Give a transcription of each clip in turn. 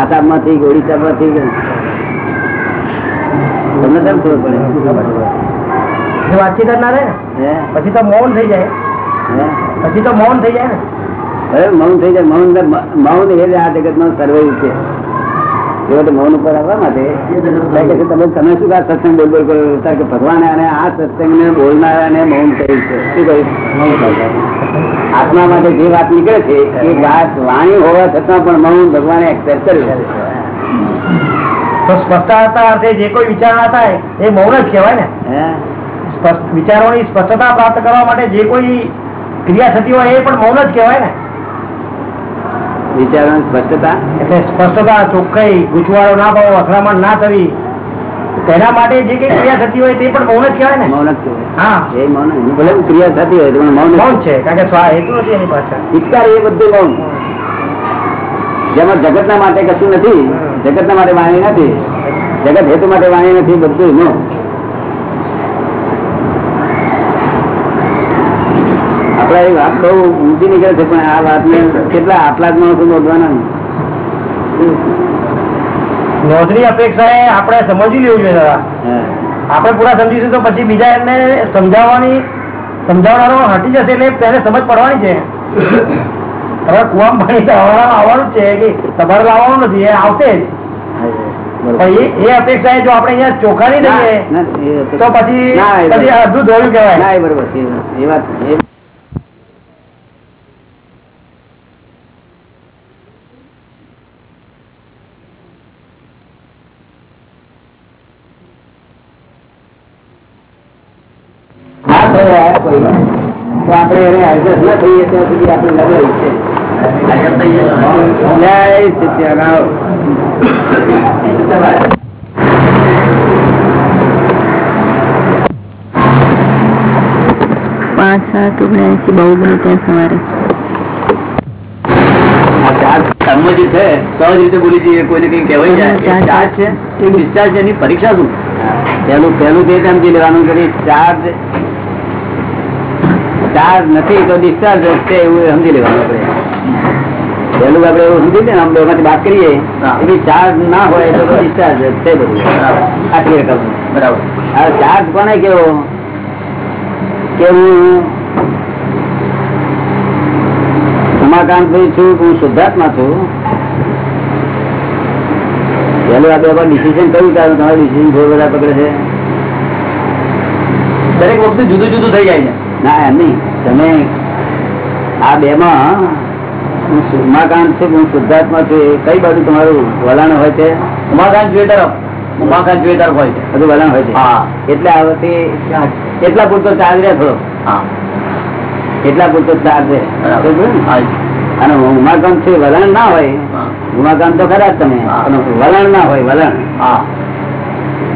આસામમાંથી ઓડિશામાંથી તમને કેમ ખબર પડે? વાતચીત ના હે? પછી તો મૌન થઈ જાય? પછી તો મૌન થઈ જાય ને. મૌન થઈ જાય. મૌન મૌન એ આ જગત નો સર્વે છે મૌન ઉપર આવવા માટે. તમે તમે શું આ સત્સંગ બોલ બોલ કરો કે ભગવાને અને આ સત્સંગ ને બોલનારાને મૌન કહ્યું છે. શું કહ્યું આત્મા માટે જે વાત નીકળે છે એ વાત વાણી હોવા છતાં પણ મૌન ભગવાને એક્સેપ્ટ કર્યું. તો સ્પષ્ટતા અર્થે જે કોઈ વિચારણા થાય એ મૌન જ કહેવાય ને. વિચારોની સ્પષ્ટતા પ્રાપ્ત કરવા માટે જે કોઈ ક્રિયા થતી હોય એ પણ મૌન જ કહેવાય ને. વિચારોની સ્પષ્ટતા? એટલે સ્પષ્ટતા ચોખ્ખાઈ ગૂંચવાડો ના ભાવ અથડામણ ના થવી તેના માટે જે કઈ ક્રિયા થતી હોય તે પણ મૌન જ કહેવાય ને? મૌન જ કહેવાય. હા. એ મૌન ભલે ક્રિયા થતી હોય તો મૌન મૌન છે કારણ કે સ્વા હેતુ નથી એની પાછળ. ધિક્કાર એ બધું મૌન. જેમાં જગત ના માટે કશું નથી જગત ના માટે વાણી નથી જગત હેતુ માટે વાણી નથી બધું નો આપડે એ વાત બહુ ઊંચી નીકળે છે પણ આ વાત ને કેટલા આટલા જ માણસો નોંધવાના નોંધની અપેક્ષા એ આપણે સમજી લેવું જોઈએ દાદા. આપણે પૂરા સમજીશું તો પછી બીજા એમને સમજાવવાની સમજાવનારો હટી જશે એટલે પહેલે સમજ પડવાની છે. હવે કુવામાં પાણી આવવાનું છે કે તમારે લાવવાનું નથી એ આવશે જ. એ એ અપેક્ષા એ જો આપણે અહીંયા ચોખ્ખા નહીં દઈએ તો પછી એ પછી. અડધું ના, કહેવાય. એ બરોબર એ વાત એ ના થયા કોઈ વાર. તો આપણે એને adjust ના થઈએ ત્યાં સુધી આપણે લગાવી છે જય સત્યારામ પાંચ સાત ઓગણસી બહુ બની ત્યાં સવારે આ ચાર કર્મ જે છે સહજ રીતે બોલી જઈએ કોઈને કઈ કહેવાય જાય એ ચાર્જ છે એ ડિસ્ચાર્જ છે એની પરીક્ષા શું પેલું પેલું તે સમજી લેવાનું કે ભાઈ ચાર્જ ચાર્જ નથી તો ડિસ્ચાર્જ છે એવું સમજી લેવાનું આપણે. પેલું આપડે એવું સમજી ને આમ એમાંથી વાત કરીએ કે ચાર્જ ના હોય તો ડિસ્ચાર્જ છે બધું. આટલી રકમ બરાબર. ચાર્જ કોને કેવો? કે હું ઉમાકાંતભાઈ છું હું શુદ્ધાત્મા છું? પેલું આપડે ડિસિઝન કયું કારણ તમારું ડિસિઝન થોડું બધા પકડે છે. દરેક વખતે જુદું જુદું થઈ જાય છે. ના એમ નહીં. તમે આ બે માં હું ઉમાકાંત છું હું શુદ્ધાત્મા છું એ કઈ બાજુ તમારું વલણ હોય છે? ઉમાકાંત જોઈએ તરફ. ઉમાકાંત જોઈએ તરફ હોય છે. બધું વલણ હોય છે. એટલે આ વખતે એટલા પૂરતો ચાર્જ રહે થોડો. એટલા પૂરતો ચાર્જ રહે. અને ઉમાકાંત છે વલણ ના હોય. ઉમાકાંત તો ખરા તમે. વલણ ના હોય વલણ.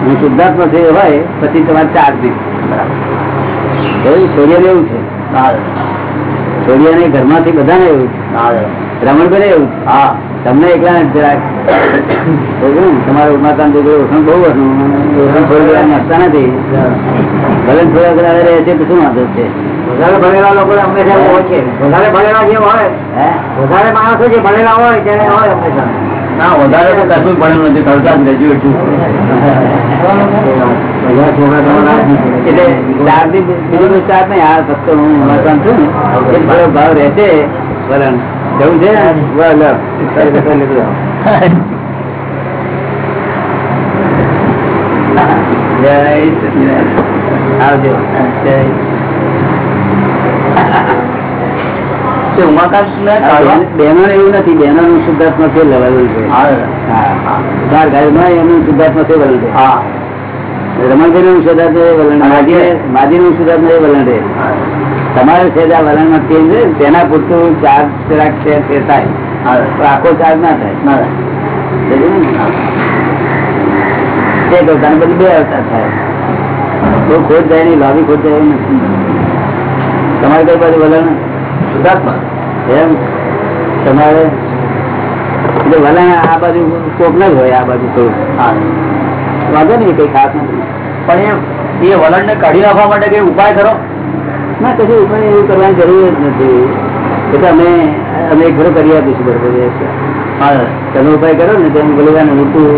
હું. શુદ્ધાત્મા છે હોય પછી તમારે ચાર્જ નહીં. એવું સૂર્યને એવું છે. સૂર્યને ઘરમાંથી બધાને એવું છે. રમણભાઈ એવું હા. તમને એકલા ને જરાક બરોબર ને? તમારે ઉમાકાંત બહુ હતું થોડી નથી. ભલે થોડા ઘણા રહે છે તો શું વાંધો છે? વધારે ભણેલા લોકો હંમેશા એવું હોય છે. વધારે ભણેલા જે હોય હે? વધારે માણસો જે ભણેલા હોય તેને હોય હંમેશા. ના, વધારે તો કશું ભણેલું નથી તરતા ગ્રેજ્યુએટ છું એટલે ચારથી જવું છે? જય આવજો. જય. બહેનો એવું નથી બહેનો નું શુદ્ધાત્મા છે લેવલ છે. ચાર ગાયમાં એનું શુદ્ધાત્મા છે વલણ છે. રમણભાઈ નું શુદ્ધાત્મા વલણ માજી માજી નું શુદ્ધાત્મા એ વલણ છે. તમારે છે આ વલણમાં ચેન્જ તેના પૂરતું ચાર્જ જરાક છે તે થાય. તો આખો ચાર્જ ના થાય? એક અવતાર બધી બે અવતાર થાય. બહુ ખોટ જાય નહીં લાભી ખોટ જાય નથી. તમારે કઈ બાજુ વલણ શુદ્ધાત્મા એમ તમારે એટલે વલણ આ બાજુ કોક ન હોય આ બાજુ થોડું. વાંધો નહીં કઈ ખાસ નથી. પણ એ એ વલણ ને કાઢી નાખવા માટે કઈ ઉપાય કરો ના કશું ઉપાય એવું કરવાની જરૂર જ નથી. એ તો અમે અમે એક ઘરો કરી આપીશું બરોબર હા તમે ઉપાય કરો ને તેમ બોલી ને ઊંટું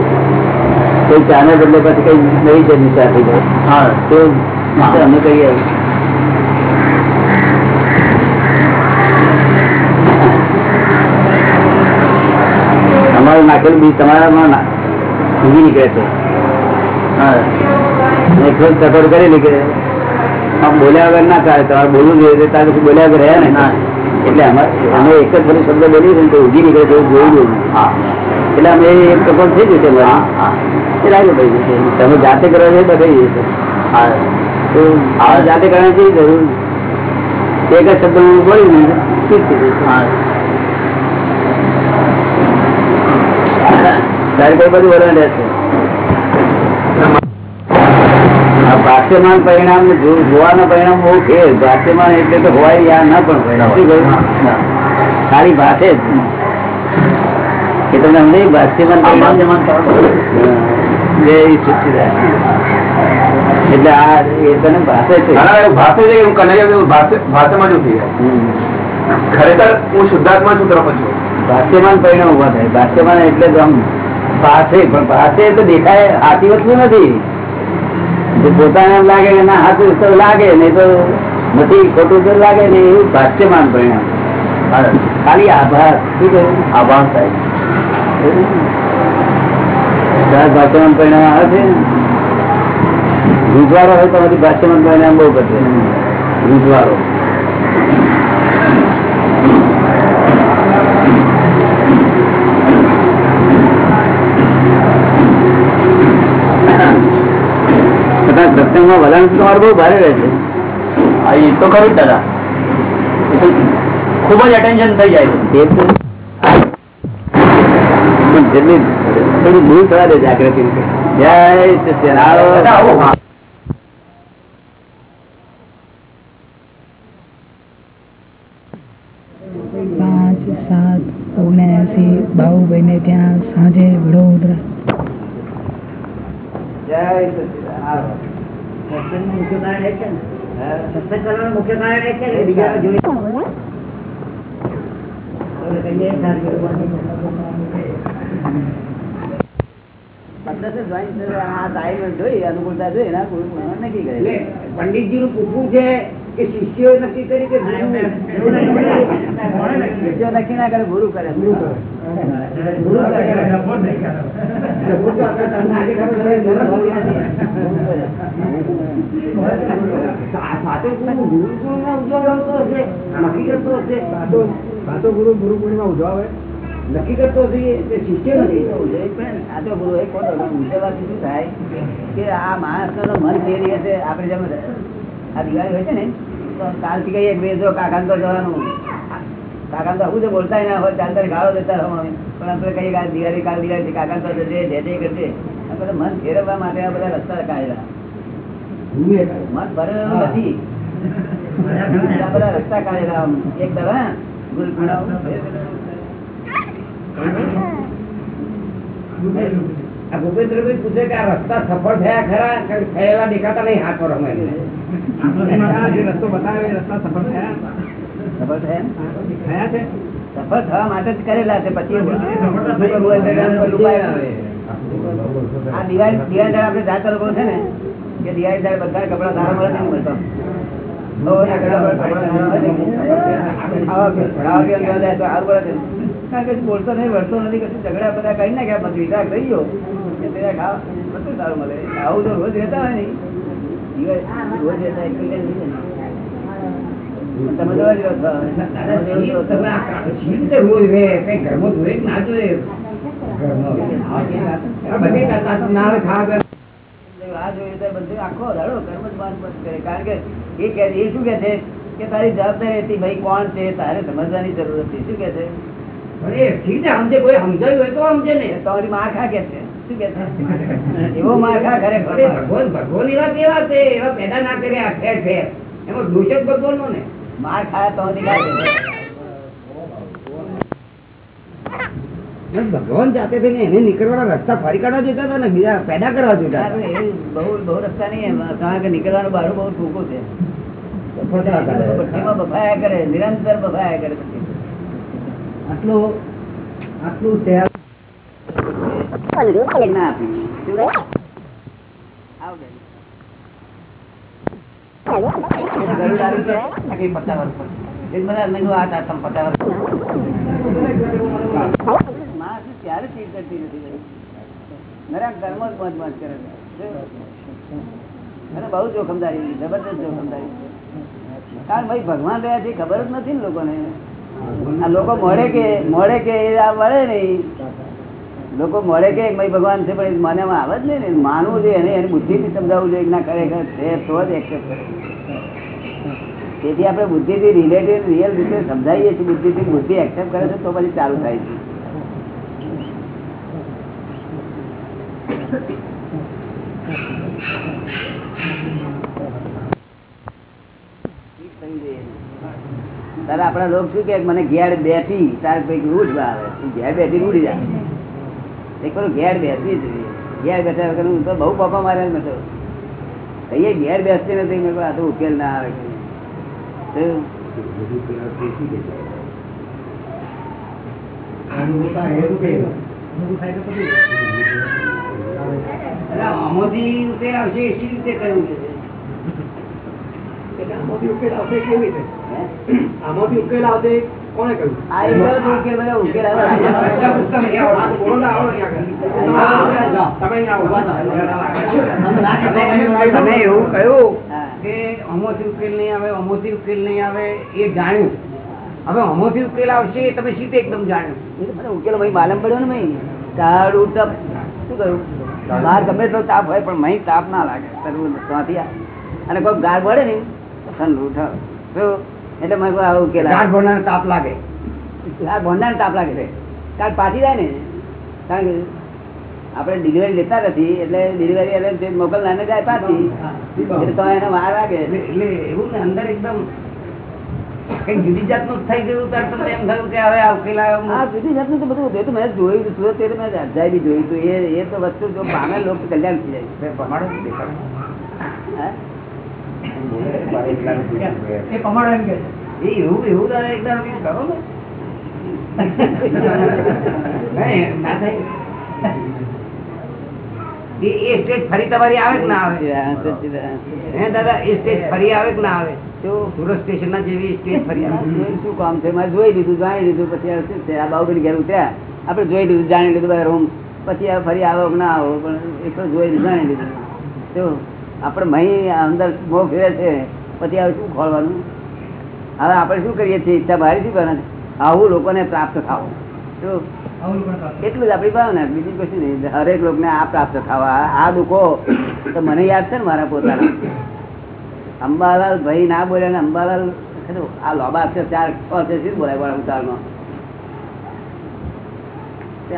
કોઈ ચાને બદલે પછી કઈ નવી છે દિશા થઈ જાય. તો તો અમે કહીએ તમારું નાખેલું બીજ તમારામાં ઊંઘી નીકળે છે. હા. અને ટકોર કરેલી કે આમ બોલ્યા વગર ના ચાલે તમારે બોલવું જોઈએ પછી બોલ્યા વગર રહ્યા ને એટલે અમે એક જ બધું શબ્દ બોલીએ છીએ તો ઉગી નીકળે તો જોયું જોઈએ એટલે અમે એક ટકોર થઈ જશે એ લાગે ભાઈ તમે જાતે જોઈએ તો કઈ જશે તો આ જાતે કરવાની જરૂર? એક જ શબ્દ હું બોલ્યું ને ઠીક થઈ જશે તારે કઈ બધું બોલવાનું રહેશે ભાષ્યમાન પરિણામ જોવાના પરિણામ બહુ છે. ભાષ્યમાન એટલે તો હોય યા ના પણ શું ભાષે કે તમને સમજે ભાષ્યમાન પરિણામ? જય એટલે આ એ તને ભાષે છે. ભાષે છે હું કનૈયા ભાષે- ભાષામાં જ ઉઠી જાય. ખરેખર હું શુદ્ધાત્મા છું તરફ છું. ભાષ્યમાન પરિણામ ઊભા થાય. ભાષ્યમાન એટલે જ આમ ભાષે પણ પાસે તો દેખાય હાથી વસ્તુ નથી. પોતાને એમ લાગે ના, હાથું તો લાગે, નહીં તો નથી, ખોટું તો લાગે ને એવું ભાષ્યમાન પરિણામ. ખાલી આભાર શું કહ્યું આભાર થાય. ભાષ્યમાન પરિણામ આવે છે ગુજવારો હોય તો ભાષ્યમાન પરિણામ બહુ બધે ગુજવારો તથા વલણ તમારું બહુ ભારે રહે છે. એ તો ખરું દાદા. ખૂબ જ અટેન્શન થઈ જાય છે. જેટલી થોડી દૂર થવા દે જાગૃતિ જય સત્યનારાયણ. દાદા, આવો. પાંચ સાત ઓગણસી બાહુભાઈને ત્યાં સાંજે વડોદરા જય સત્યનારાયણ. પંદરસો મુખ્ય કારણ એ છે કે અનુકૂળતા જોઈ પંડિતજી નું પૂછવું છે કે શિષ્યો નક્કી કરી કે શિષ્યો નક્કી ના કરે ગુરુ કરે. ગુરુ કરે. નક્કી કરતો હશે. કે શિષ્ય નથી પણ તો ગુરુ એ કોણ? ઉજવવાથી શું થાય? કે આ માણસ નો મન ફેરી હશે આપણે જેમ આ દિવાળી હોય છે ને તો કાલથી કહીએ કે જો કાકાને તો જવાનું. કાકા તો આવું તો બોલતા ના હોય ચાલતા ગાળો દેતા પણ આપણે કહીએ કાલ દિવાળી કાલ દિવાળી કાકા તો જજે જય જય કરજે. બધા મન ફેરવવા માટે આ બધા રસ્તા કાઢેલા મન ભરેલું નથી. બધા રસ્તા કાઢેલા એક દવા ગુણાવ ભૂપેન્દ્રભાઈ પૂછે કે આ રસ્તા સફળ થયા ખરા? થયેલા દેખાતા નહીં હાથ પર અમે સફળ થવા માટે જ કરેલા છે પછી. આ દિવાળી દિવાળી આપડે જાત લોકો છે ને કે દિવાળી બધા કપડા સારા મળે નહીં મળતા નહીં. બોલતો નહીં વળતો નથી કશું ઝઘડા બધા કઈ નાખ્યા પછી વિચાર થઈ ગયો કે ખાવ બધું સારું મળે. આવું તો રોજ રહેતા હોય ને. આખો દાડો કર્મ જ બાદ કરે કે એ કે એ શું કે છે તારી જવાબદારી ભાઈ કોણ છે તારે સમજવાની જરૂર હતી શું કે છે કોઈ સમજાયું હોય તો સમજે ને તમારી માં આખા કે છે. એવો માખા ખરેખર ભગવાન ભગવાન એવા કેવા છે એવા પેદા ના કર્યા ઠેર ઠેર એમાં દોષ ભગવાન નો ને. માર ખાયા તો ભગવાન જાતે થઈને એને નીકળવાના રસ્તા ફરી કાઢવા જોતા હતા ને બીજા પેદા કરવા જોતા એ બહુ બહુ રસ્તા નહીં એમ. કારણ કે નીકળવાનું બારું બહુ ટૂંકું છે. બફાયા કરે. નિરંતર બફાયા કરે. આટલું આટલું બહુ જોખમદારી જબરદસ્ત જોખમદારી કારણ ભાઈ ભગવાન રહ્યા છે ખબર જ નથી ને લોકોને. આ લોકો મળે કે મળે કે આ મળે નહીં. લોકો મળે કે ભગવાન છે, પણ મને આવે જ નહીં ને. માનવું જોઈએ એને, એની બુદ્ધિથી સમજાવવું જોઈએ ના, ખરેખર છે, તો જ એક્સેપ્ટ કરે. તેથી આપણે બુદ્ધિથી રિલેટેડ રિયલ રીતે સમજાવીએ છીએ બુદ્ધિથી. બુદ્ધિ એક્સેપ્ટ કરે છે, તો પછી ચાલુ થાય છે. તારે આપણા લોક શું કે, મને ઘેર બેઠી તારે પૈકી ઉઠવા આવે. ઘેર બેઠી ઉડી જાય એક વાર ઘેર બેસવી જોઈએ. ઘેર બેઠા વગર હું તો બહુ પાપા માર્યા મેં તો કહીએ ઘેર બેસતી નથી મેં આ તો ઉકેલ ના આવે શું? આમાંથી ઉકેલ આવશે એસી રીતે કરવું છે આમાંથી ઉકેલ આવશે કેવી રીતે હે? આમાંથી ઉકેલ આવશે કોને કહ્યું આ ઉકેલ બધા ઉકેલ આવે. બોલો ને આવો અહીંયા આગળ. તમે અહીંયા આવો. તમે એવું કહ્યું કે અમોથી ઉકેલ નહીં આવે અમોથી ઉકેલ નહીં આવે એ જાણ્યું. હવે અમોથી ઉકેલ આવશે એ તમે સીધે એકદમ જાણ્યું. ઉકેલ ભાઈ માલમ પડ્યો ને ભાઈ તારું તપ શું કહ્યું બહાર ગમે તો તાપ હોય પણ મહી તાપ ના લાગે. અને કોઈ ગાર પડે ને ઠંડુ શું? એટલે મને આવું ભરનાર તાપ લાગે. આ તાપ લાગે છે. કારણ પાછી જાય ને. કારણ કે આપણે ડિલિવરી લેતા નથી એટલે ડિલિવરી એટલે મોકલનારને જાય પાછી. એટલે તો એને વાર લાગે. એટલે એવું ને અંદર એકદમ કઈ જુદી જાતનું થઈ ગયું ત્યારે તમને એમ થયું કે હવે આ ઉકેલ આવ્યો હા જુદી જાતનું તો બધું એ તો મેં જોયું હતું સુરત તો મેં અધ્યાય બી જોયું હતું. એ એ તો વસ્તુ જો પામે લોક કલ્યાણ થઈ જાય. પમાડો દેખાડો. એવું એવું તારે એકદમ કરો ને? ના થાય. એ એ સ્ટેજ ફરી તમારી આવે કે ના આવે? હે દાદા એ સ્ટેજ ફરી આવે કે ના આવે? શું સુરત સ્ટેશન ના જેવી સ્ટેજ ફરી આવે. શું કામ છે? મારે જોઈ લીધું જાણી લીધું. પછી આ શું છે? આ બાબુભાઈ ઘેર ઉતર્યા. આપણે જોઈ લીધું જાણી લીધું ભાઈ રૂમ. પછી ફરી આવો કે ના આવો પણ એક જોઈ લીધું જાણી લીધું. આપણે મહી અંદર મોહ ફેરે છે પછી હવે શું ખોલવાનું? હવે આપણે શું કરીએ છીએ? ઈચ્છા મારી શું કરવાની? આવું લોકોને પ્રાપ્ત થાવું. એટલું જ આપણી ભાવના. બીજું કશું નહીં. હરેક લોકોને આ પ્રાપ્ત થવા. આ દુઃખો. તો મને યાદ છે ને મારા પોતાના? અંબાલાલ ભાઈ ના બોલ્યા ને અંબાલાલ આ લોબા છે ચાર છ છે શું બોલાય વાળા ઉતારમાં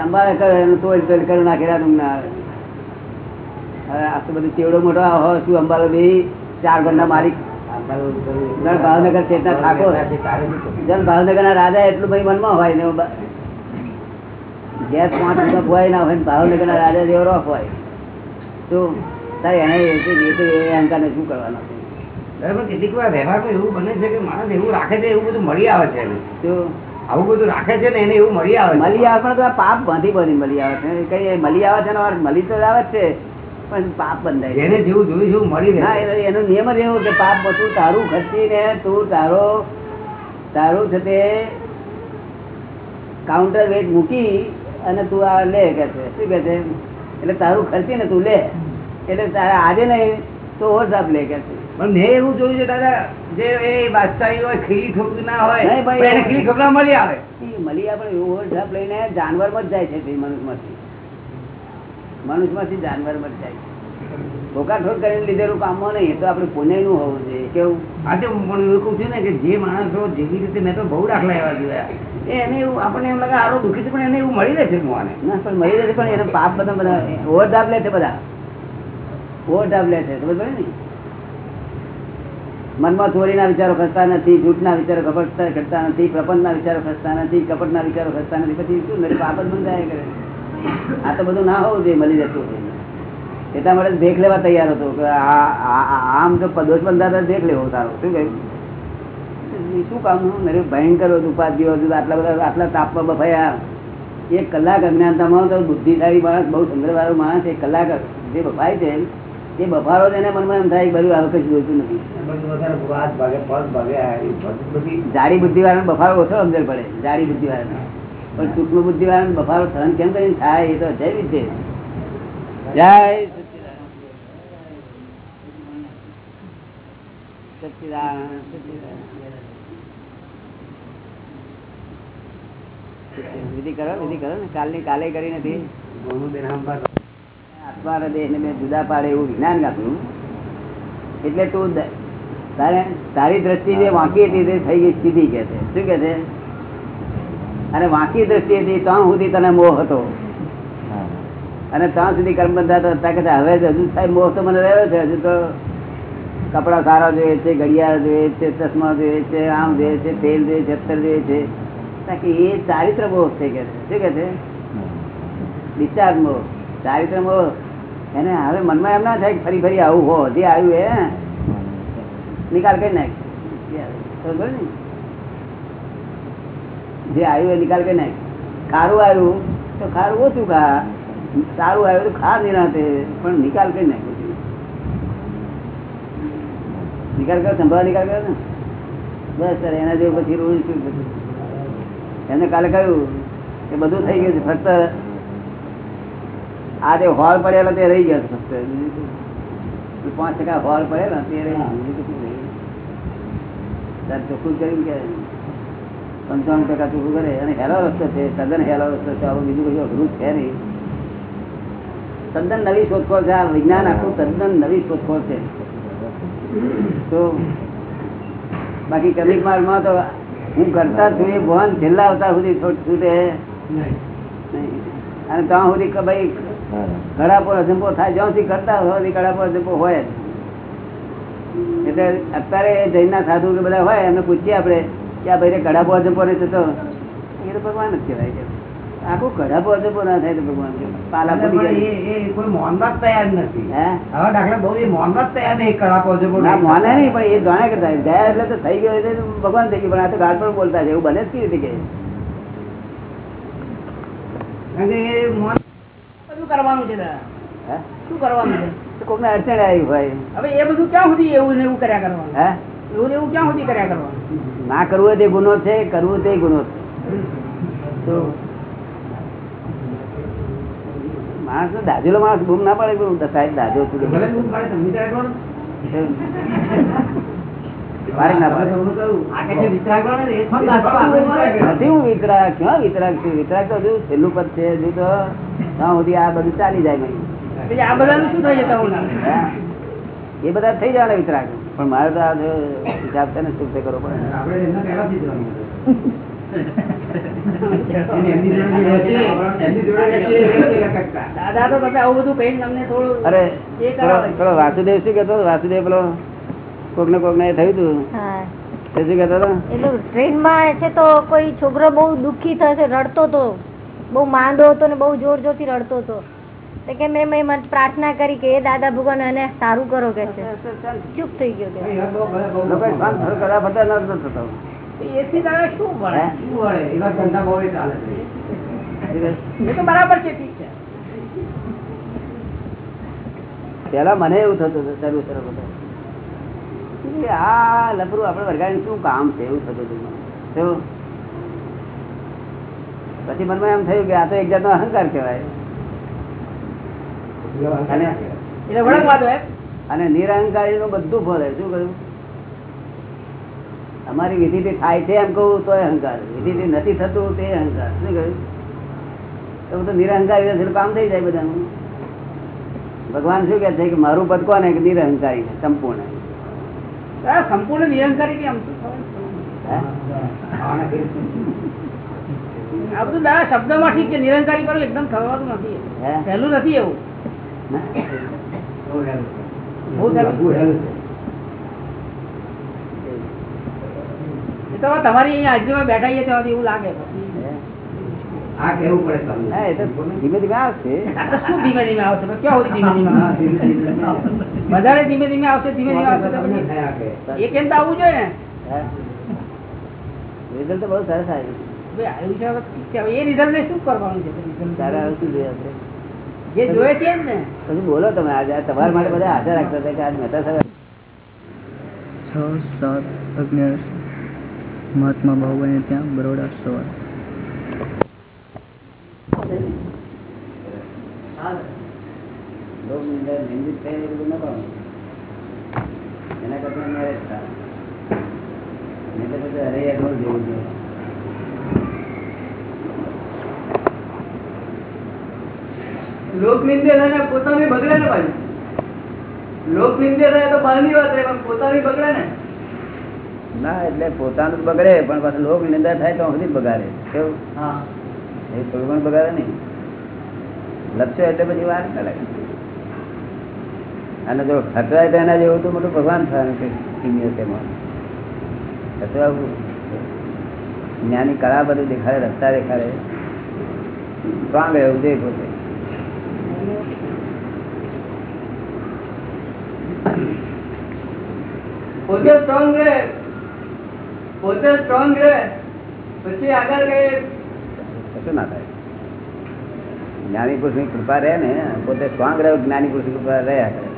અંબાલાલ કરે એનું તોડ તોડ કરી નાખેલા તમને હવે આ તો બધું ચેવડો મોટો આ શું અંબાલાલ ભાઈ ચાર ઘરના માલિક? જણ ભાવનગર ચેતના ઠાકોર. જણ ભાવનગર ના રાજા એટલું ભાઈ મનમાં હોય ને ગેસ પાંચ રૂપિયા હોય ના હોય ભાવનગર ના રાજા જેવો રોફ હોય. તો તારે એને એ તો- એ અહંકારને શું કરવાનો? બરાબર કેટલીક વાર વ્યવહારમાં એવું બને છે કે માણસ એવું રાખે છે એવું બધું મળી આવે છે તો આવું બધું રાખે છે ને એને એવું મળી આવે મળી આવે પણ પાપ બાંધી બાંધી મળી આવે છે? કઈ મળી આવે છે મળી તો આવે છે. પણ પાપ બંધાય છે. જેવું જોયું છે મળી ના એનો નિયમ જ એવો કે પાપ બધું તારું ખર્ચીને તું તારો તારું છે તે કાઉન્ટર વેટ મૂકી અને તું આ લે કે છે. શું કે છે? એટલે તારું ખર્ચીને તું લે. એટલે તારે આજે નહીં તો ઓવરડ્રાફ્ટ લે કે છે. પણ મેં એવું જોયું છે દાદા જે એ બાદશાહી હોય ખીલી ઠોકરી ના હોય એને ખીલી ઠોકરા મળી આવે. મળી આવે એવું આપણે ઓવરડ્રાફ્ટ લઈને જાનવરમાં જ જાય છે તે મનુષ્યમાંથી મનુષ્યમાંથી જાનવર જ જાય ઠોકાઠોક કરીને લીધેલું કામમાં નહીં તો આપણે પુણ્યનું હોવું જોઈએ. કેવું? આજે હું પણ કહું છું ને કે જે માણસો જેવી રીતે મેં તો બહુ દાખલા એવા જોયા. એને એવું, આપણને એમ લાગે આરો દુઃખી છે, પણ એને એવું મળી રહે છે ના, પણ મળી જશે પણ એને પાપ બધા બધા ઓવરડ્રાફ્ટ લે છે બધા. ઓવરડ્રાફ્ટ લે છે, ખબર પડે ને? મનમાં ચોરીના વિચારો ખસતા નથી જૂઠના વિચારો ખપટતા કરતા નથી પ્રપંચના વિચારો ખસતા નથી, કપટના વિચારો ખસતા નથી. પછી શું પાપ જ બંધાય કરે. આ તો બધું ના હોવું જોઈએ મળી જતું એટલા માટે દેખ લેવા તૈયાર હતો કે આમ તો પદોષ બંધાતા દેખ લેવો તારો શું કહ્યું? શું કામ? ભયંકર હતું ઉપાધિઓ હતું આટલા બધા આટલા તાપમાં બફાયા. એક કલાક અજ્ઞાનતામાં તો બુદ્ધિશાળી માણસ બહુ સુંદરવાળો માણસ એક કલાક જે બફાય છે એ બફારો એને મનમાં એમ થાય બધું હવે કશું જોઈતું નથી. જાડી બુદ્ધિ વાળાને બફારો ઓછો સમજણ પડે જાડી બુદ્ધિ વાળાને પણ સૂક્ષ્મ બુદ્ધિ વાળા બફારો સહન કેમ કરીને થાય? એ તો જૈવિક છે. જય. વિધિ કરો વિધિ કરો ને. કાલની કાલે કરી નથી. ગુરુ દેનાંબર આત્મા અને દેહ ને બે જુદા પાડે એવું વિજ્ઞાન આપ્યું એટલે તું તારે તારી દ્રષ્ટિ જે વાંકી હતી તે થઈ ગઈ સીધી કે છે. શું કે છે? અને વાંકી દ્રષ્ટિ હતી ત્યાં સુધી તને મોહ હતો. અને ત્યાં સુધી કર્મ બંધાતો હતા હવે હજુ સાહેબ મોહ તો મને રહ્યો છે. હજુ તો કપડા સારા જોઈએ છે, ઘડિયાળ જોઈએ છે, ચશ્મા જોઈએ છે, આમ જોઈએ છે, તેલ જોઈએ છે, અત્તર જોઈએ છે. કે એ ચારિત્ર મોહ છે કે શું કે છે? ડિસ્ચાર્જ મોહ, ચારિત્ર મોહ. એને હવે મનમાં એમ ના થાય કે ફરી ફરી આવું હો જે આવ્યું એ નિકાલ કરી નાખ. બરોબર ને? જે આવ્યું એ નિકાલ કે નહીં ખારું આવ્યું તો ખારું ઓછું ખા. સારું આવ્યું તો ખાર નિરાતે પણ નિકાલ કરી નાખ નિકાલ કરો, સંભાળ નિકાલ કર્યો ને. બસ સર એના જેવું પછી રોજ શું બધું. એને કાલે કહ્યું કે બધું થઈ ગયું છે, ફક્ત આ જે હોલ પડેલો તે રહી ગયો ફક્ત. પાંચ ટકા હોલ પડેલો તે રહી ગયું. ચોખ્ખું કર્યું કે? પંચાણું ટકા ચોખ્ખું કરે. અને હેલો રસ્તો છે તદ્દન હેલો રસ્તો છે આવું બીજું કશું અઘરું છે નહીં. તદ્દન નવી શોધખોળ છે આ વિજ્ઞાન આખું તદ્દન નવી શોધખોળ છે. તો બાકી કમિક માર્ગમાં તો હું કરતા છું એ ભવન છેલ્લા આવતા સુધી છૂટે અને ત્યાં સુધી કે ભાઈ પર અજંપો થાય જ્યાં સુધી કરતા હોય ઘડાપો અજંપો હોય એટલે અત્યારે જૈનના સાધુ બધા હોય એમને પૂછીએ આપણે કે આ ભાઈ ઘડાપો અજંપો નહીં થતો. એ તો ભગવાન જ કહેવાય છે. આખું ઘડાપો અજંપો ના થાય તો ભગવાન પાલા કોઈ મોહનદાસ તૈયાર નથી. હે? હવે દાખલા બહુ એ મોહનદાસ તૈયાર નહીં કડાપો છે ના મોને નહીં પણ એ જાણે કે થાય. ગયા એટલે તો થઈ ગયો એટલે ભગવાન થઈ ગયું પણ આ તો ગાળ પણ બોલતા છે. એવું બને જ કેવી રીતે કે બધું કરવાનું છે. શું કરવાનું છે? તો કોકને અડચણ આવી હોય. હવે એ બધું ક્યાં સુધી એવું ને એવું કર્યા કરવાનું? હે? એવું ને એવું ક્યાં સુધી કર્યા કરવાનું? ના કરવું તે ગુનો છે કરવું તે ગુનો છે. તો માણસ તો દાજેલો માણસ બૂમ ના પડે સાહેબ દાજો છું. વિતરાગ કરો ને. ના કરો ને, તો હજુ છેલ્લું પદ છે હજુ તો ત્યાં સુધી આ બધું ચાલી જાય આ બધા શું થઈ જતા એ બધા થઈ જવાના વિતરાગ પણ મારે તો આજે હિસાબ છે ને કરવો પડે? વાસુદેવ શું કેતો વાસુદેવ પેલો કોક ને કોક ને થયું હતું? છે તો કોઈ છોકરો બહુ દુઃખી થશે રડતો હતો બહુ માંદો હતો ને બહુ જોર જોરથી રડતો હતો. તો કે મેં મેં મત પ્રાર્થના કરી કે એ દાદા ભગવાન અને સારું કરો કે છે. ચૂપ થઈ ગયો કે. એથી દાદા શું ભણે શું વળે? એવા ધંધા બહુ એ ચાલે છે. એ તો બરાબર છે ઠીક છે. પેલા મને એવું થતું હતું બધા કે આ લફરું આપણે વરગાડીને શું કામ છે એવું થતું હતું શું? પછી મનમાં એમ થયું કે આ તો એક જાતનો અહંકાર કહેવાય. અને નિરહંકારી નું બધું ફરે શું કહ્યું? અમારી વિધિથી થાય છે એમ કહું તો અહંકાર. વિધિથી નથી થતું તે અહંકાર. શું કહ્યું? તો બધું નિરહંકારી કામ થઈ જાય બધાનું. ભગવાન શું કે છે કે મારું પદ કોને? કે નિરહંકારી છે સંપૂર્ણ સંપૂર્ણ નિરહંકારી કેમ? શું આ બધું દાદા શબ્દમાં ઠીક છે નિરંકારી પર એકદમ થવાનું નથી. પહેલું નથી એવું. તમારી અહીંયા હાજરીમાં બેઠા છીએ ત્યાંથી એવું લાગે હે? આ કેવું પડે તમને. હા, એ તો ધીમે ધીમે આવશે. આ તો શું ધીમે ધીમે આવશે? પણ ક્યાં સુધી ધીમે ધીમે આવશે? વધારે ધીમે ધીમે આવશે ધીમે ધીમે આવશે તો પછી એ કેમ તો આવવું જોઈએ ને. હે? રિઝલ્ટ તો બહુ સરસ આવ્યું હવે આવ્યું છે હવે ઠીક છે. હવે એ રિઝલ્ટ શું કરવાનું છે? result? તારે હવે શું જોઈએ આપણે? બોલો તમે તમારા માટે બધા હાજર રાખતા હતા કે આજ મહેતા સાહેબ છ સાત અગિયાર મહાત્મા બાહુભાઈ ત્યાં બરોડા સવાર. એના કરતા અરે જેવું છે. લોક નિંદે પોતાની બગડે ને ભાઈ. લોક નિંદે થાય તો બહારની વાત રહે પણ પોતાની બગડે ને? ના એટલે પોતાનું બગડે પણ પાછું લોક નિંદા થાય તો સુધી બગાડે. કેવું? હા. એ થોડું પણ બગાડે નહીં. લક્ષ્ય એટલે પછી વાર ના લાગે. અને જો ખતરાય તો એના જેવું તો મોટું ભગવાન થવાનું છે સિનિયર તેમાં ખતરાવું જ્ઞાની કળા બધું દેખાડે રસ્તા દેખાડે. સ્ટ્રોંગ રહેવું જોઈએ પોતે? પોતે સ્ટ્રોંગ રહે. પોતે સ્ટ્રોંગ રહે. પછી આગળ કઈ કશું ના થાય. જ્ઞાની પુરુષની કૃપા રહે ને પોતે સ્ટ્રોંગ રહે જ્ઞાની પુરુષની કૃપા રહ્યા કરે.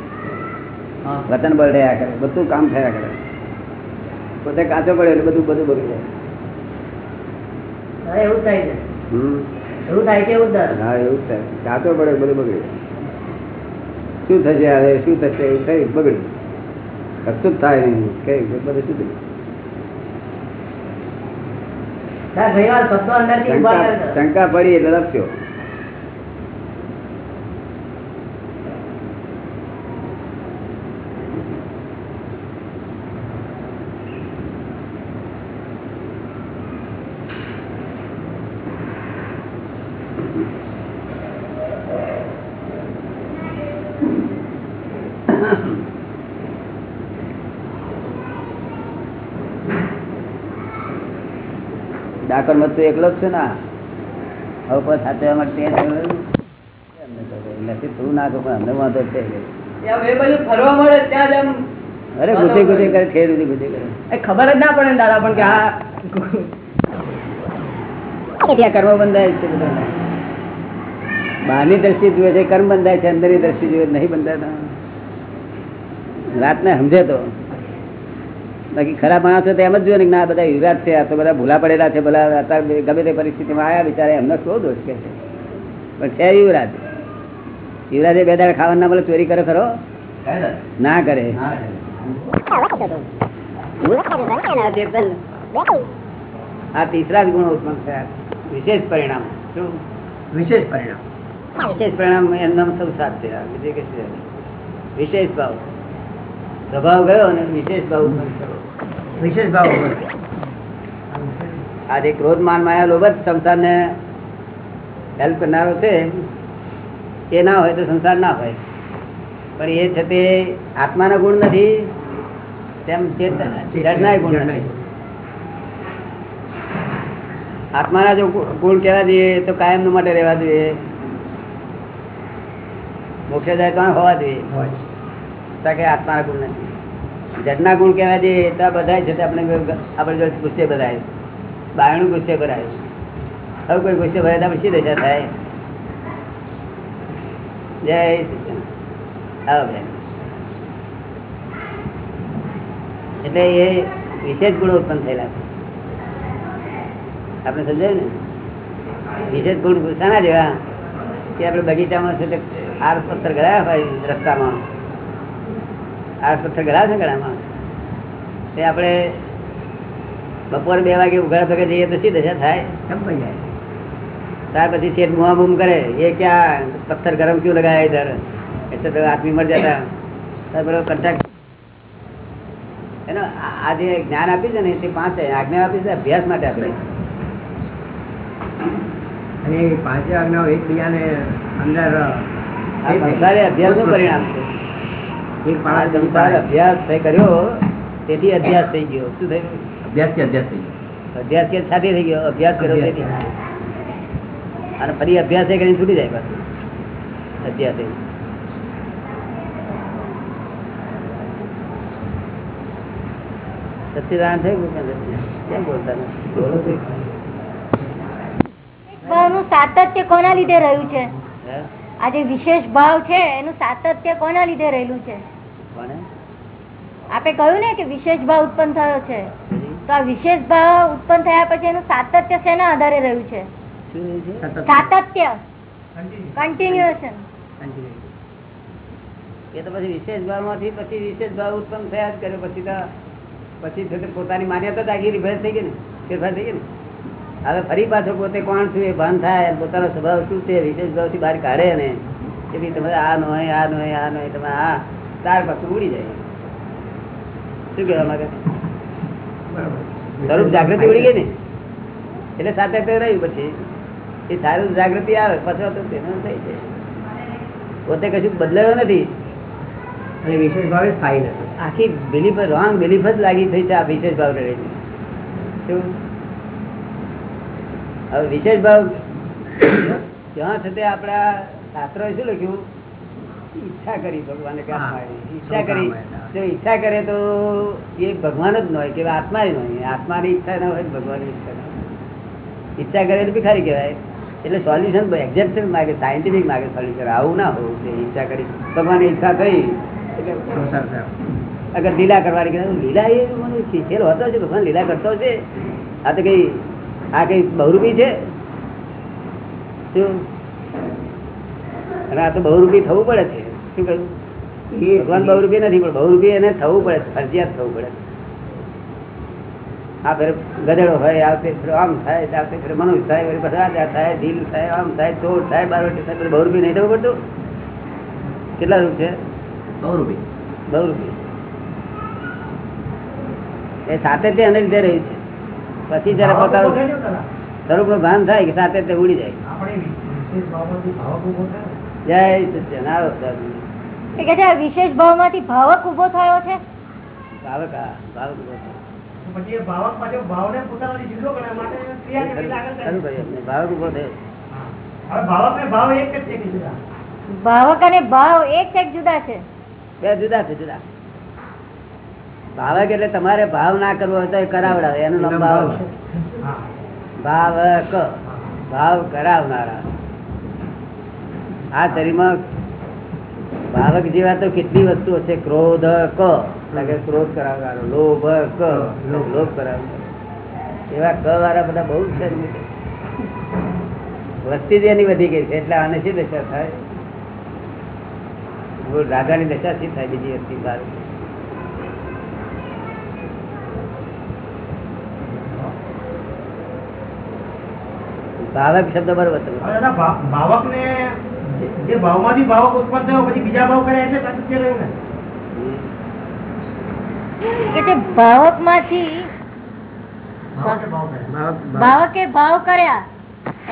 વતન બળ રહ્યા કરે. બધું કામ થયા કરે. પોતે કાચો પડે એટલે બધું બધું બગડી જાય. એવું થાય છે. હમ. એવું થાય છે એવું હા એવું થાય. કાચો પડે બધું બગડે શું થશે હવે શું થશે? એવું થઈ બગડ્યું કશું જ થાય નહીં. કઈ બધું શું થયું શંકા પડી એટલે લપસ્યો. ડાકર મત તો એકલો જ છે ને. હવે પણ સાચવવા માટે નથી તું ના. કહું અમને વાંધો છે. અરે ગુજે ગુજે કરે છે ગુજે કરે. ખબર જ ના પડે દાદા પણ કે આ ત્યાં કર્મ બંધાય છે બહાર બહારની દ્રષ્ટિ જુએ છે કર્મ બંધાય છે અંદરની દ્રષ્ટિ જુએ નહીં બંધાતા રાતને સમજે તો. બાકી ખરાબ માણસો તો એમ જ જોઈએ ને ના બધા યુવરાજ છે આ તો બધા ભૂલા પડેલા છે ભલા ગમે તે પરિસ્થિતિમાં આવ્યા બિચારા એમને શું દોષ કે છે? પણ છે યુવરાજ. યુવરાજે બે દાડા ખાવાના ના બોલે ચોરી કરે ખરો? ના કરે. આ તીસરા જ ગુણો ઉત્પન્ન થયા વિશેષ પરિણામ. શું? વિશેષ પરિણામ. વિશેષ પરિણામ એમના સૌ સાથ છે? કશું વિશેષ ભાવ. સ્વભાવ ગયો અને વિશેષ ભાવ વિશેષ ભાવ આ જે ક્રોધ માન માયા લોભ જ સંસારને હેલ્પ કરનારો છે. એ ના હોય તો સંસાર ના હોય. પણ એ છે તે આત્માના ગુણ નથી તેમ ચેતના ગુણ નથી. આત્માના જો ગુણ કહેવા જોઈએ તો કાયમ માટે રહેવા જોઈએ. મોક્ષ જાય તો હોવા જોઈએ. કે આત્માના ગુણ નથી. જડના ગુણ કહેવા જોઈએ તો બધા છે આપણે આપણે ગુસ્સે ભરાય. બાયણું ગુસ્સે ભરાય. હવે કોઈ ગુસ્સે ભરાય તો શી દશા થાય? જય હા એટલે એ વિશેષ ગુણો ઉત્પન્ન થયેલા છે. આપણે સમજાય ને? વિશેષ ગુણ ગુસ્સાના જેવા કે આપણે બગીચામાં છે આર પથ્થર ગયા હોય રસ્તામાં. આ સત્સંગ છે ગળામાં તે આપણે બપોર બે વાગે ઉઘાડા પગે જઈએ તો શી દશા થાય? ત્યાર પછી શેઠ મુઆ બૂમ કરે. એ ક્યાં પથ્થર ગરમ ક્યુ લગાયા ઇધર એટલે તો આદમી મર જતા. બરોબર કન્ટેક્ટ એનો આ જે જ્ઞાન આપી છે ને તે પાંચે આજ્ઞા આપી છે અભ્યાસ માટે આપણે અને પાંચે આજ્ઞાઓ એકબીજાને અંદર આ સંસારે અભ્યાસનું પરિણામ છે. અભ્યાસ થઈ કર્યો તેથી અભ્યાસ થઈ ગયો. શું થયું? અભ્યાસ કે અભ્યાસ થઈ ગયો. અભ્યાસ કે સાથે થઈ ગયો. અભ્યાસ કર્યો અને ફરી અભ્યાસ કરીને છૂટી જાય પાછું. અભ્યાસ એ. થયું કેમ બોલતા નથી? બોલો તો. સાતત્ય કોના લીધે રહ્યું છે? આ જે વિશેષ ભાવ છે એનું સાતત્ય કોના લીધે રહેલું છે? આપે કહ્યું ને કે વિશેષ ભાવ ઉત્પન્ન થયો છે. તો આ વિશેષ ભાવ ઉત્પન્ન થયા પછી એનું સાતત્ય શેના આધારે રહ્યું છે? સાતત્ય. કન્ટિન્યુએશન એ તો પછી વિશેષ ભાવમાંથી પછી વિશેષ ભાવ ઉત્પન્ન થયા જ કર્યો. પછી તો પછી પોતાની માન્યતા જ આખી રિફેર થઈ ગઈ ને? ફેરફાર થઈ ગઈ ને? હવે ફરી પાછો પોતે કોણ છું એ ભાન થાય પોતાનો સ્વભાવ શું છે વિશેષ ભાવથી બહાર કાઢે ને કે ભાઈ તમે આ નો આ નો આ નો તમે આ તાર પાછું ઉડી જાય. શું કહેવા માંગે? સ્વરૂપ જાગૃતિ ઉડી ગઈ ને? એટલે સાથે તે રહ્યું પછી. એ સારું જાગૃતિ આવે પછી તો તેનું થઈ જાય. પોતે કશું બદલાયો નથી. અને વિશેષ ભાવે સ્થાયી નથી. આખી બિલીફ રોંગ બિલીફ જ લાગી થઈ છે આ વિશેષ ભાવ રહેલી શું? હવે વિશેષ ભાવ ત્યાં છતાં આપણા શાસ્ત્રોએ શું લખ્યું? ઈચ્છા કરી ભગવાને. ઈચ્છા કરી. જો ઈચ્છા કરે તો એ ભગવાન જ ન હોય કે આત્મા જ ન આત્માની ઈચ્છા ના હોય ભગવાનની ઈચ્છા ના હોય. ઈચ્છા કરે તો ભિખારી કહેવાય. એટલે સોલ્યુશન એક્ઝેક્ટ માગે સાયન્ટિફિક માગે સોલ્યુશન આવું ના હોવું જોઈએ ઈચ્છા કરી. ભગવાનની ઈચ્છા થઈ એટલે અગર લીલા કરવાની લીલા એ મને શીખેલો હતો છે ભગવાન લીલા કરતો છે આ તો કઈ આ કઈ બહુરૂપી છે? શું? અને આ તો બહુરૂપી થવું પડે છે. શું કહ્યું? ભગવાન બહુરૂપી નથી પણ બહુરૂપી એને થવું પડે ફરજિયાત થવું પડે આ ફેર ગધેડો હોય આવતે ફેર આમ થાય આવતે ફેર મનુષ્ય થાય વળી પછી રાજા થાય દિલ થાય આમ થાય ચોર થાય બારોટી થાય બધું બહુરૂપી નહીં થવું પડતું? કેટલા રૂપ છે? બહુરૂપી. બહુરૂપી. એ સાથે તે એને લીધે રહ્યું છે. પછી જયારે પોતાનું સ્વરૂપનું ભાન થાય કે સાથે તે ઉડી જાય. જય સત્યન આવો સ્વામી. એ કે છે આ વિશેષ ભાવમાંથી ભાવક ઊભો થયો છે? હા, ઊભો થયો. ભાવક અને ભાવ એક જુદા છે. બે જુદા છે જુદા. ભાવક એટલે તમારે ભાવ ના કરવો હોય તો એ કરાવડાવે એનું નામ ભાવ ભાવક. ભાવ કરાવનારા. આ શરીરમાં ભાવક જેવા તો કેટલી વસ્તુઓ છે. ક્રોધ ક ક્રોધ કરાવનારો લોભ. ક લોભ કરાવનારો. એવા ક વાળા બધા બહુ છે વસ્તી જ એની વધી ગઈ છે એટલે આને શી દશા થાય? રાધાની દશા શી થાય બીજી વસ્તી બહાર ભાવક શબ્દ બરોબર ભાવક ને જે- ભાવમાંથી ભાવક ઉત્પન્ન થયો પછી બીજા ભાવ કર્યા એટલે સાતત્ય રહ્યું ને? કે છે ભાવકમાંથી ભાવકે ભાવ કર્યા. ભાવકે ભાવ કર્યા.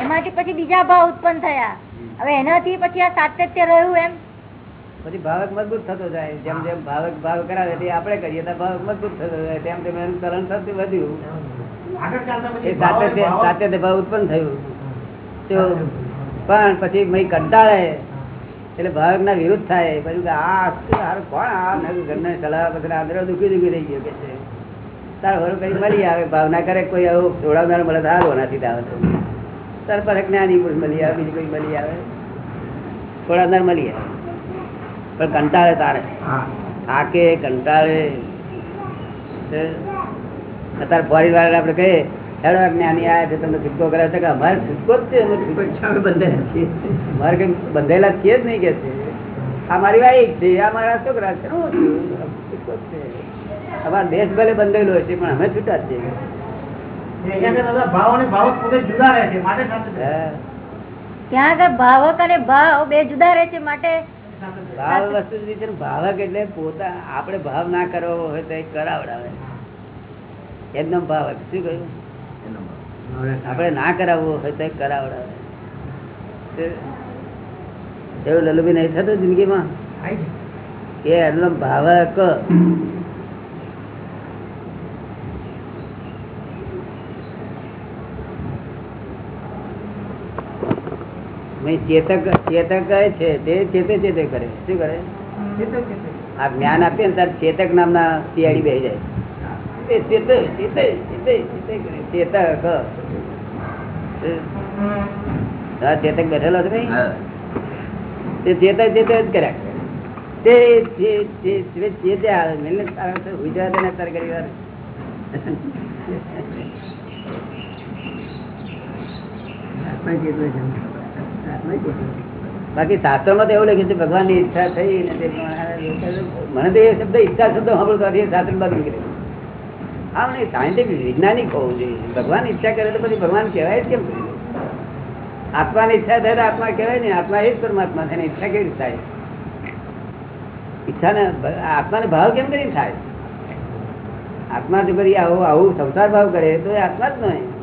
એમાંથી પછી બીજા ભાવ ઉત્પન્ન થયા. હવે એનાથી પછી આ સાતત્ય રહ્યું એમ? પછી ભાવક મજબૂત થતો જાય. જેમ જેમ ભાવક ભાવ કરાવે તે આપણે કરીએ તો ભાવક મજબૂત થતો જાય. તેમ તેમ એનું ચલણ થતું વધ્યું. સાતત્ય ભાવ- ઉત્પન્ન થયું. પણ પછી મય કંટાળે એટલે ભાવક ના વિરુદ્ધ થાય. પછી કે આ શું હારું કોણ આ? ઘરને સલાહ પછી આંધળો દુખી દુખી રહી ગયો કે છે. તાર ઘર કઈ મળી આવે. ભાવના કરે કોઈ આવું જોડાવનાર મળે તો સારું નથી આવે તો. તાર પર જ્ઞાની પુરુષ મળી આવે બીજી કોઈ મળી આવે. જોડાવનાર મળી આવે. પણ કંટાળે તારે. થાકે કંટાળે. અત્યારે ફોરી વાળા આપણે કહીએ હેડો જ્ઞાની આયા છે તમને છૂટકો કરે છે કે અમારે છૂટકો જ છે અમે છૂટકો બંધેલા છીએ. અમારે કઈ બંધેલા છીએ જ નહીં કે છે. આ મારી વાઈફ છે આ મારા છોકરા છે. હું છૂટકો છે. અમારો દેશ ભલે બંધેલો છે પણ અમે છૂટા છીએ. ત્યાં આગળ ભાવક અને ભાવ બે જુદા રહે છે માટે ભાવ વસ્તુ છે ભાવક એટલે પોતા આપણે ભાવ ના કરવો હોય તો એ કરાવડાવે. એમનો ભાવક શું કહ્યું? આપણે ના કરાવવું હોય તો કરાવડાવે. એવું લલુભી નહીં થતું જિંદગીમાં. કે એમનો ભાવક મેં ચેતક ચેતક છે તે ચેતે ચેતે કરે. શું કરે? આ જ્ઞાન આપીએ ને ત્યારે ચેતક નામના શિયાળી બે જાય. તે ચેતે ચેતે ચેતે ચેતે ચેતક આ ચેતક બેઠેલો છે નહીં હા. તે ચેતક ચેતક જ કર્યા તે જે જે જે જે તે આવે મેલને તારા તો ઉજળા કરી વાર બાકી શાસ્ત્રમાં તો એવું લખ્યું છે ભગવાનની ઈચ્છા થઈ ને મને તો એ શબ્દ ઈચ્છા શબ્દ સાંભળતો શાસ્ત્ર બાદ નીકળે હા સાયન્ટિફિક વૈજ્ઞાનિક હોવું જોઈએ. ભગવાન ઈચ્છા કરે તો પછી ભગવાન કહેવાય જ કેમ આત્માની ઈચ્છા થાય તો આત્મા કહેવાય ને, આત્મા એ જ પરમાત્મા છે ઈચ્છા કેવી રીતે થાય? ઈચ્છાને, આત્માને ભાવ કેમ કરી થાય? આત્મા જો કરી આવું આવું સંસાર ભાવ કરે તો એ આત્મા જ નહીં.